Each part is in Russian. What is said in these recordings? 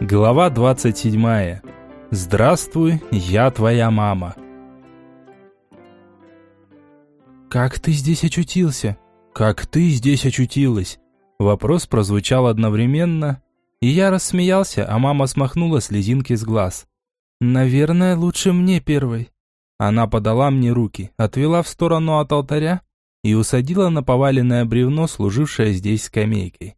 Глава 27. Здравствуй, я твоя мама. Как ты здесь очутился? Как ты здесь очутилась? Вопрос прозвучал одновременно, и я рассмеялся, а мама смахнула слезинки с глаз. Наверное, лучше мне первой. Она подала мне руки, отвела в сторону от алтаря и усадила на поваленное бревно, служившее здесь скамейкой.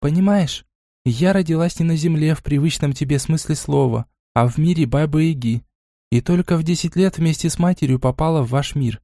Понимаешь, я родилась не на земле в привычном тебе смысле слова, а в мире Бабы-Яги. И только в десять лет вместе с матерью попала в ваш мир.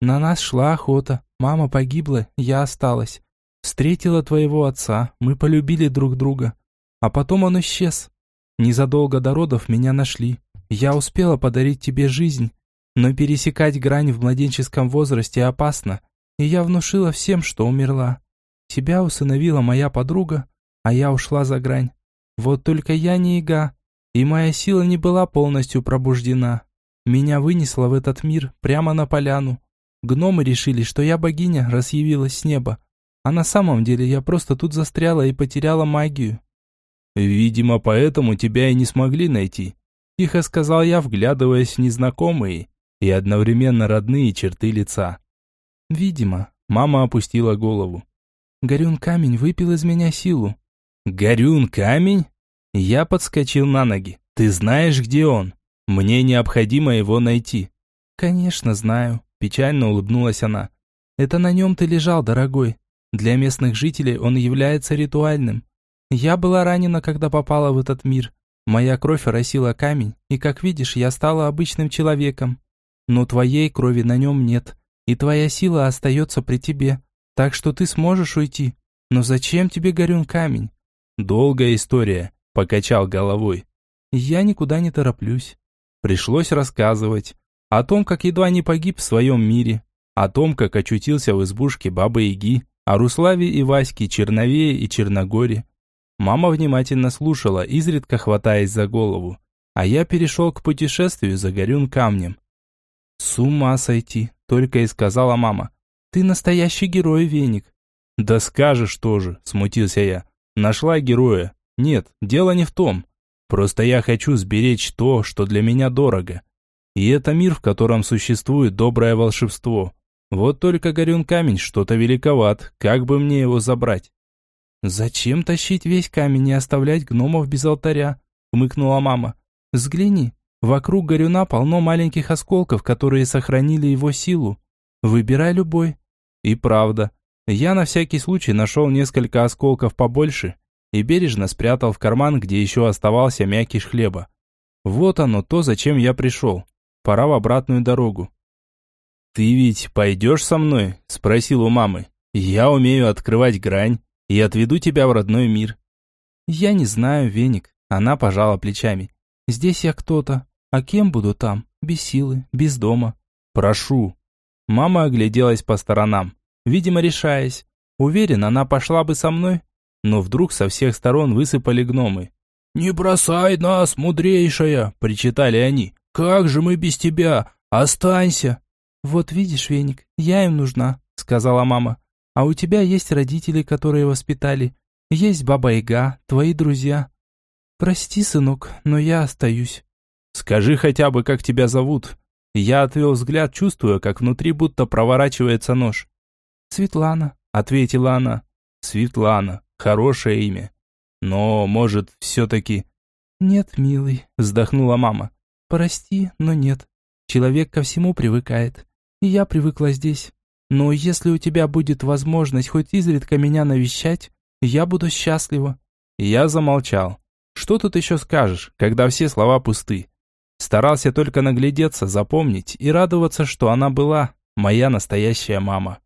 На нас шла охота, мама погибла, я осталась. Встретила твоего отца, мы полюбили друг друга. А потом он исчез. Незадолго до родов меня нашли. Я успела подарить тебе жизнь, но пересекать грань в младенческом возрасте опасно, и я внушила всем, что умерла. Тебя усыновила моя подруга, а я ушла за грань. Вот только я не ига, и моя сила не была полностью пробуждена. Меня вынесло в этот мир прямо на поляну. Гномы решили, что я богиня, раз явилась с неба. А на самом деле я просто тут застряла и потеряла магию. «Видимо, поэтому тебя и не смогли найти», – тихо сказал я, вглядываясь в незнакомые и одновременно родные черты лица. «Видимо», – мама опустила голову. «Горюн камень выпил из меня силу. «Горюн камень?» Я подскочил на ноги. «Ты знаешь, где он? Мне необходимо его найти». «Конечно, знаю», – печально улыбнулась она. «Это на нем ты лежал, дорогой. Для местных жителей он является ритуальным. Я была ранена, когда попала в этот мир. Моя кровь оросила камень, и, как видишь, я стала обычным человеком. Но твоей крови на нем нет, и твоя сила остается при тебе. Так что ты сможешь уйти. Но зачем тебе горюн камень? Долгая история, покачал головой. Я никуда не тороплюсь. Пришлось рассказывать о том, как едва не погиб в своем мире, о том, как очутился в избушке Бабы-Яги, о Руславе и Ваське, Черновее и Черногоре. Мама внимательно слушала, изредка хватаясь за голову, а я перешел к путешествию за горюн камнем. «С ума сойти!» – только и сказала мама. «Ты настоящий герой, Веник!» «Да скажешь тоже!» – смутился я. Нашла героя. Нет, дело не в том. Просто я хочу сберечь то, что для меня дорого. И это мир, в котором существует доброе волшебство. Вот только горюн камень что-то великоват, как бы мне его забрать? «Зачем тащить весь камень и оставлять гномов без алтаря?» – хмыкнула мама. «Взгляни, вокруг горюна полно маленьких осколков, которые сохранили его силу. Выбирай любой». И правда, я на всякий случай нашел несколько осколков побольше и бережно спрятал в карман, где еще оставался мякиш хлеба. Вот оно то, зачем я пришел. Пора в обратную дорогу. «Ты ведь пойдешь со мной?» – спросил у мамы. «Я умею открывать грань и отведу тебя в родной мир». «Я не знаю, Веник», – она пожала плечами. «Здесь я кто-то, а кем буду там? Без силы, без дома». «Прошу». Мама огляделась по сторонам видимо, решаясь. Уверен, она пошла бы со мной, но вдруг со всех сторон высыпали гномы. «Не бросай нас, мудрейшая!» – причитали они. «Как же мы без тебя? Останься!» «Вот видишь, Веник, я им нужна», – сказала мама. «А у тебя есть родители, которые воспитали. Есть баба Ига, твои друзья. Прости, сынок, но я остаюсь». «Скажи хотя бы, как тебя зовут?» Я отвел взгляд, чувствуя, как внутри будто проворачивается нож. «Светлана», — ответила она. «Светлана, хорошее имя. Но, может, все-таки...» «Нет, милый», — вздохнула мама. «Прости, но нет. Человек ко всему привыкает. И я привыкла здесь. Но если у тебя будет возможность хоть изредка меня навещать, я буду счастлива». Я замолчал. Что тут еще скажешь, когда все слова пусты? Старался только наглядеться, запомнить и радоваться, что она была, моя настоящая мама.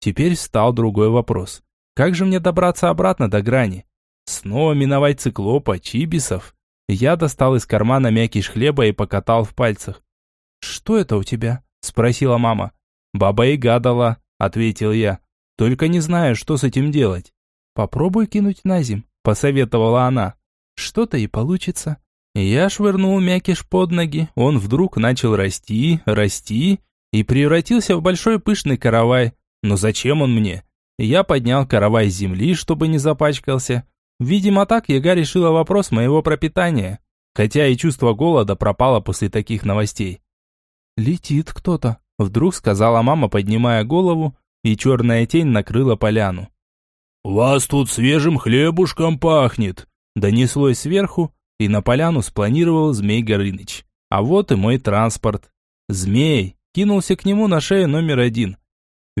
Теперь встал другой вопрос. Как же мне добраться обратно до грани? Снова миновать циклопа, чибисов? Я достал из кармана мякиш хлеба и покатал в пальцах. «Что это у тебя?» – спросила мама. «Баба и гадала», – ответил я. «Только не знаю, что с этим делать». «Попробуй кинуть на зим», – посоветовала она. «Что-то и получится». Я швырнул мякиш под ноги, он вдруг начал расти, расти и превратился в большой пышный каравай, но зачем он мне? Я поднял каравай с земли, чтобы не запачкался. Видимо, так Яга решила вопрос моего пропитания, хотя и чувство голода пропало после таких новостей. «Летит кто-то», — вдруг сказала мама, поднимая голову, и черная тень накрыла поляну. «Вас тут свежим хлебушком пахнет», — донеслось сверху, и на поляну спланировал Змей Горыныч. А вот и мой транспорт. Змей кинулся к нему на шею номер один.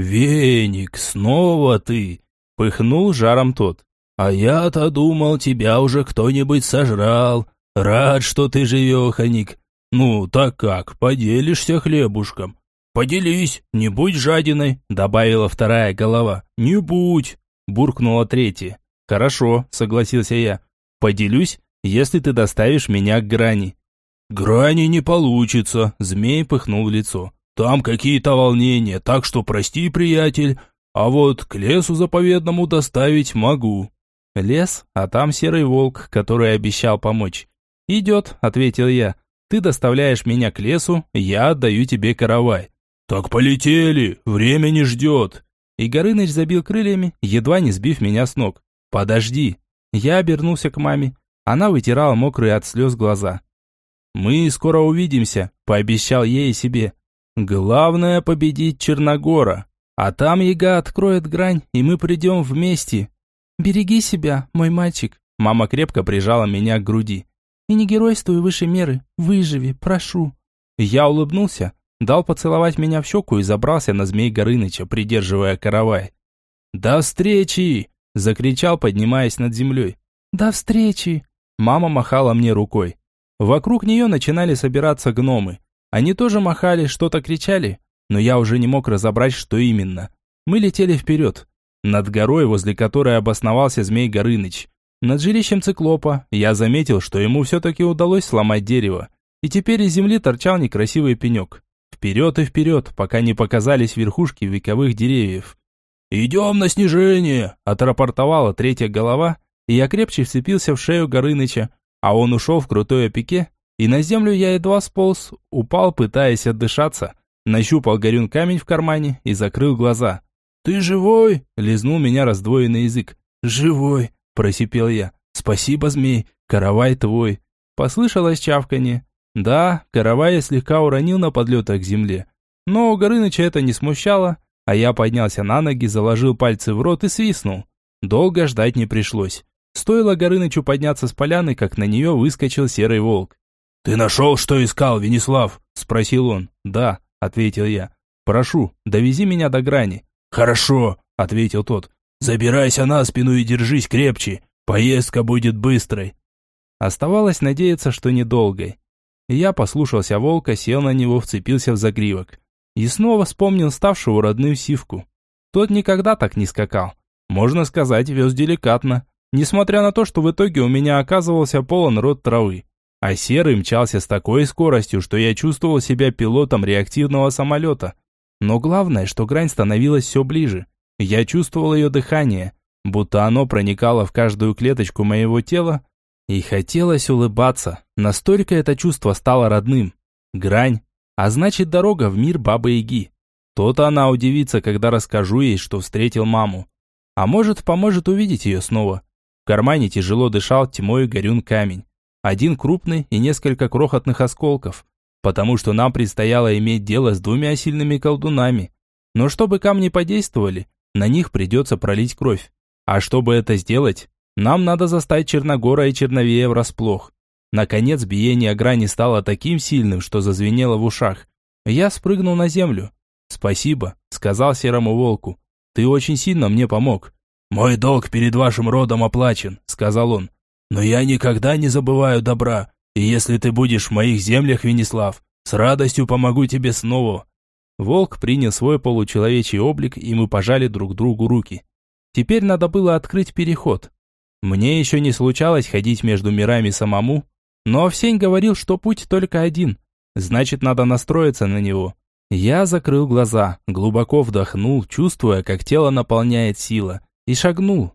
«Веник, снова ты!» — пыхнул жаром тот. «А я-то думал, тебя уже кто-нибудь сожрал. Рад, что ты живеханик. Ну, так как, поделишься хлебушком?» «Поделись, не будь жадиной», — добавила вторая голова. «Не будь», — буркнула третья. «Хорошо», — согласился я. «Поделюсь, если ты доставишь меня к грани». «Грани не получится», — змей пыхнул в лицо. «Там какие-то волнения, так что прости, приятель, а вот к лесу заповедному доставить могу». «Лес, а там серый волк, который обещал помочь». «Идет», — ответил я. «Ты доставляешь меня к лесу, я отдаю тебе каравай». «Так полетели, время не ждет». И Горыныч забил крыльями, едва не сбив меня с ног. «Подожди». Я обернулся к маме. Она вытирала мокрые от слез глаза. «Мы скоро увидимся», – пообещал ей и себе. «Главное победить Черногора, а там яга откроет грань, и мы придем вместе». «Береги себя, мой мальчик», – мама крепко прижала меня к груди. «И не геройствуй выше меры, выживи, прошу». Я улыбнулся, дал поцеловать меня в щеку и забрался на змей Горыныча, придерживая каравай. «До встречи!» – закричал, поднимаясь над землей. «До встречи!» Мама махала мне рукой. Вокруг нее начинали собираться гномы. Они тоже махали, что-то кричали, но я уже не мог разобрать, что именно. Мы летели вперед. Над горой, возле которой обосновался Змей Горыныч. Над жилищем циклопа я заметил, что ему все-таки удалось сломать дерево. И теперь из земли торчал некрасивый пенек. Вперед и вперед, пока не показались верхушки вековых деревьев. «Идем на снижение!» – отрапортовала третья голова, и я крепче вцепился в шею Горыныча, а он ушел в крутое пике, и на землю я едва сполз, упал, пытаясь отдышаться, нащупал горюн камень в кармане и закрыл глаза. «Ты живой?» – лизнул меня раздвоенный язык. «Живой!» – просипел я. «Спасибо, змей, каравай твой!» Послышалось чавканье. Да, каравай я слегка уронил на подлетах к земле. Но у Горыныча это не смущало, а я поднялся на ноги, заложил пальцы в рот и свистнул. Долго ждать не пришлось. Стоило Горынычу подняться с поляны, как на нее выскочил серый волк. «Ты нашел, что искал, Венеслав?» – спросил он. «Да», – ответил я. «Прошу, довези меня до грани». «Хорошо», – ответил тот. «Забирайся на спину и держись крепче. Поездка будет быстрой». Оставалось надеяться, что недолгой. Я послушался волка, сел на него, вцепился в загривок. И снова вспомнил ставшего родным сивку. Тот никогда так не скакал. Можно сказать, вез деликатно. Несмотря на то, что в итоге у меня оказывался полон рот травы. А серый мчался с такой скоростью, что я чувствовал себя пилотом реактивного самолета. Но главное, что грань становилась все ближе. Я чувствовал ее дыхание, будто оно проникало в каждую клеточку моего тела, и хотелось улыбаться. Настолько это чувство стало родным. Грань, а значит дорога в мир Бабы-Яги. То-то она удивится, когда расскажу ей, что встретил маму. А может, поможет увидеть ее снова кармане тяжело дышал тьмой горюн камень. Один крупный и несколько крохотных осколков, потому что нам предстояло иметь дело с двумя сильными колдунами. Но чтобы камни подействовали, на них придется пролить кровь. А чтобы это сделать, нам надо застать Черногора и Черновея врасплох. Наконец биение грани стало таким сильным, что зазвенело в ушах. Я спрыгнул на землю. «Спасибо», — сказал серому волку. «Ты очень сильно мне помог. «Мой долг перед вашим родом оплачен», — сказал он. «Но я никогда не забываю добра, и если ты будешь в моих землях, Венеслав, с радостью помогу тебе снова». Волк принял свой получеловечий облик, и мы пожали друг другу руки. Теперь надо было открыть переход. Мне еще не случалось ходить между мирами самому, но Овсень говорил, что путь только один, значит, надо настроиться на него. Я закрыл глаза, глубоко вдохнул, чувствуя, как тело наполняет сила, и шагнул.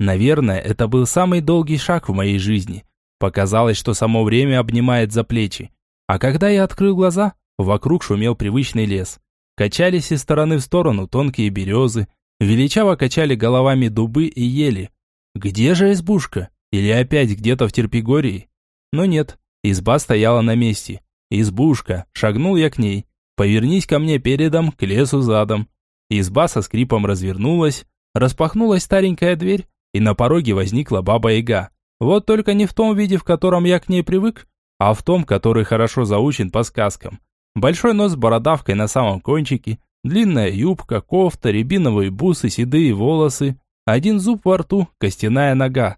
Наверное, это был самый долгий шаг в моей жизни. Показалось, что само время обнимает за плечи. А когда я открыл глаза, вокруг шумел привычный лес. Качались из стороны в сторону тонкие березы, величаво качали головами дубы и ели. Где же избушка? Или опять где-то в Терпигории? Но нет, изба стояла на месте. Избушка, шагнул я к ней. Повернись ко мне передом, к лесу задом. Изба со скрипом развернулась, распахнулась старенькая дверь, и на пороге возникла баба-яга. Вот только не в том виде, в котором я к ней привык, а в том, который хорошо заучен по сказкам. Большой нос с бородавкой на самом кончике, длинная юбка, кофта, рябиновые бусы, седые волосы, один зуб во рту, костяная нога.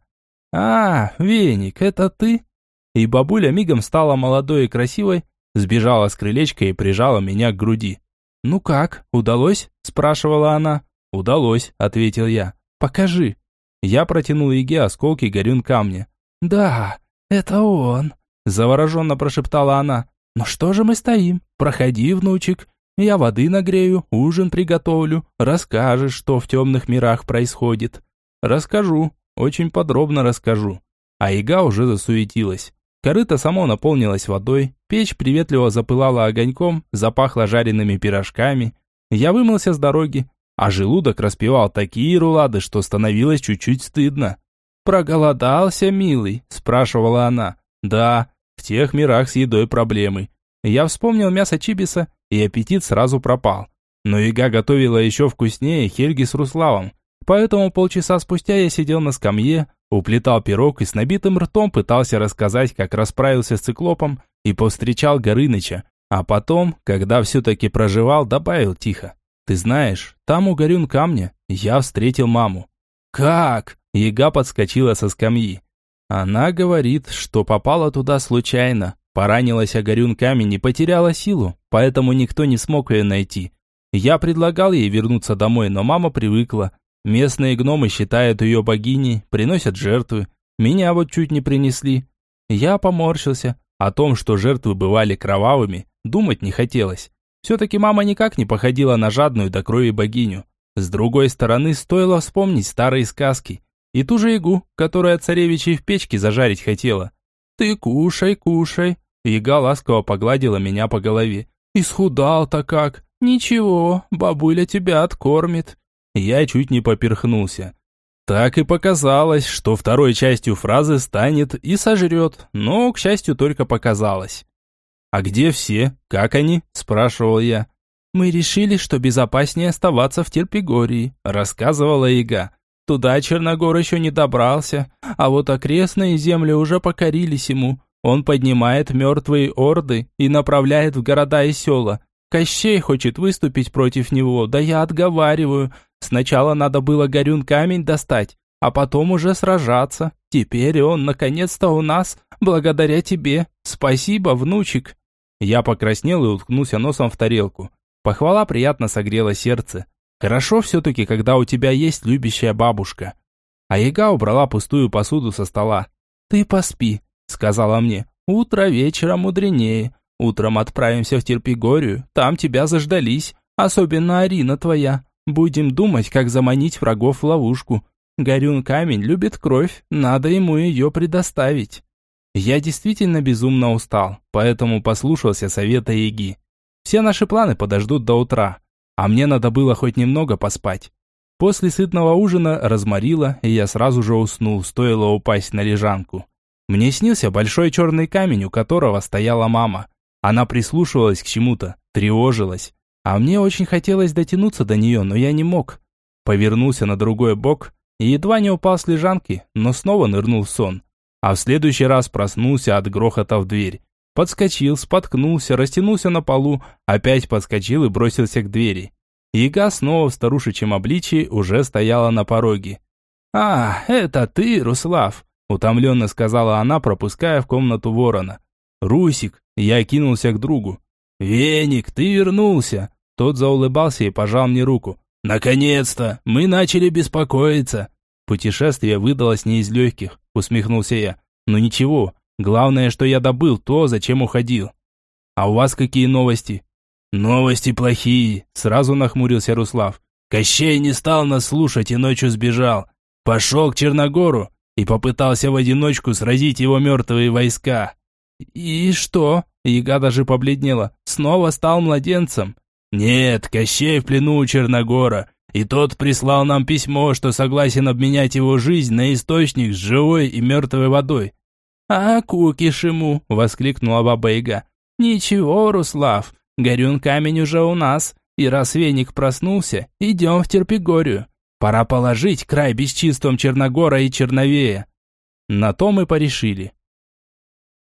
«А, Веник, это ты?» И бабуля мигом стала молодой и красивой, сбежала с крылечка и прижала меня к груди. «Ну как, удалось?» – спрашивала она. «Удалось», – ответил я. «Покажи». Я протянул Еге осколки горюн камня. «Да, это он», – завороженно прошептала она. «Ну что же мы стоим? Проходи, внучек. Я воды нагрею, ужин приготовлю. Расскажешь, что в темных мирах происходит». «Расскажу. Очень подробно расскажу». А Ига уже засуетилась. Корыто само наполнилось водой, печь приветливо запылала огоньком, запахло жареными пирожками. Я вымылся с дороги, а желудок распевал такие рулады, что становилось чуть-чуть стыдно. «Проголодался, милый?» – спрашивала она. «Да, в тех мирах с едой проблемы. Я вспомнил мясо чибиса, и аппетит сразу пропал. Но Ига готовила еще вкуснее Хельги с Руславом. Поэтому полчаса спустя я сидел на скамье, уплетал пирог и с набитым ртом пытался рассказать, как расправился с циклопом и повстречал Горыныча. А потом, когда все-таки проживал, добавил тихо. «Ты знаешь, там у горюн камня я встретил маму». «Как?» Яга подскочила со скамьи. Она говорит, что попала туда случайно. Поранилась о горюн камень и потеряла силу, поэтому никто не смог ее найти. Я предлагал ей вернуться домой, но мама привыкла. Местные гномы считают ее богиней, приносят жертвы. Меня вот чуть не принесли. Я поморщился. О том, что жертвы бывали кровавыми, думать не хотелось. Все-таки мама никак не походила на жадную до крови богиню. С другой стороны, стоило вспомнить старые сказки. И ту же игу, которая царевичей в печке зажарить хотела. «Ты кушай, кушай». Яга ласково погладила меня по голове. «Исхудал-то как? Ничего, бабуля тебя откормит». Я чуть не поперхнулся. Так и показалось, что второй частью фразы станет и сожрет, но, к счастью, только показалось. «А где все? Как они?» – спрашивал я. «Мы решили, что безопаснее оставаться в Терпигории», – рассказывала Яга. Туда Черногор еще не добрался, а вот окрестные земли уже покорились ему. Он поднимает мертвые орды и направляет в города и села. Кощей хочет выступить против него, да я отговариваю. Сначала надо было горюн камень достать, а потом уже сражаться. Теперь он наконец-то у нас, благодаря тебе. Спасибо, внучек. Я покраснел и уткнулся носом в тарелку. Похвала приятно согрела сердце. Хорошо все-таки, когда у тебя есть любящая бабушка. А яга убрала пустую посуду со стола. «Ты поспи», — сказала мне. «Утро вечера мудренее. Утром отправимся в Терпигорию, там тебя заждались, особенно Арина твоя. Будем думать, как заманить врагов в ловушку. Горюн камень любит кровь, надо ему ее предоставить». Я действительно безумно устал, поэтому послушался совета Яги. Все наши планы подождут до утра. А мне надо было хоть немного поспать. После сытного ужина разморило, и я сразу же уснул, стоило упасть на лежанку. Мне снился большой черный камень, у которого стояла мама. Она прислушивалась к чему-то, тревожилась. А мне очень хотелось дотянуться до нее, но я не мог. Повернулся на другой бок и едва не упал с лежанки, но снова нырнул в сон. А в следующий раз проснулся от грохота в дверь. Подскочил, споткнулся, растянулся на полу, опять подскочил и бросился к двери. Яга снова в старушечьем обличии уже стояла на пороге. «А, это ты, Руслав!» – утомленно сказала она, пропуская в комнату ворона. «Русик!» – я кинулся к другу. «Веник, ты вернулся!» Тот заулыбался и пожал мне руку. «Наконец-то! Мы начали беспокоиться!» Путешествие выдалось не из легких, усмехнулся я. «Но ничего, Главное, что я добыл то, зачем уходил. А у вас какие новости? Новости плохие, сразу нахмурился Руслав. Кощей не стал нас слушать и ночью сбежал. Пошел к Черногору и попытался в одиночку сразить его мертвые войска. И что? Яга даже побледнела. Снова стал младенцем. Нет, Кощей в плену у Черногора. И тот прислал нам письмо, что согласен обменять его жизнь на источник с живой и мертвой водой». «А кукиш ему!» – воскликнула баба Яга. «Ничего, Руслав, горюн камень уже у нас, и раз веник проснулся, идем в Терпигорию. Пора положить край бесчинством Черногора и Черновея». На то мы порешили.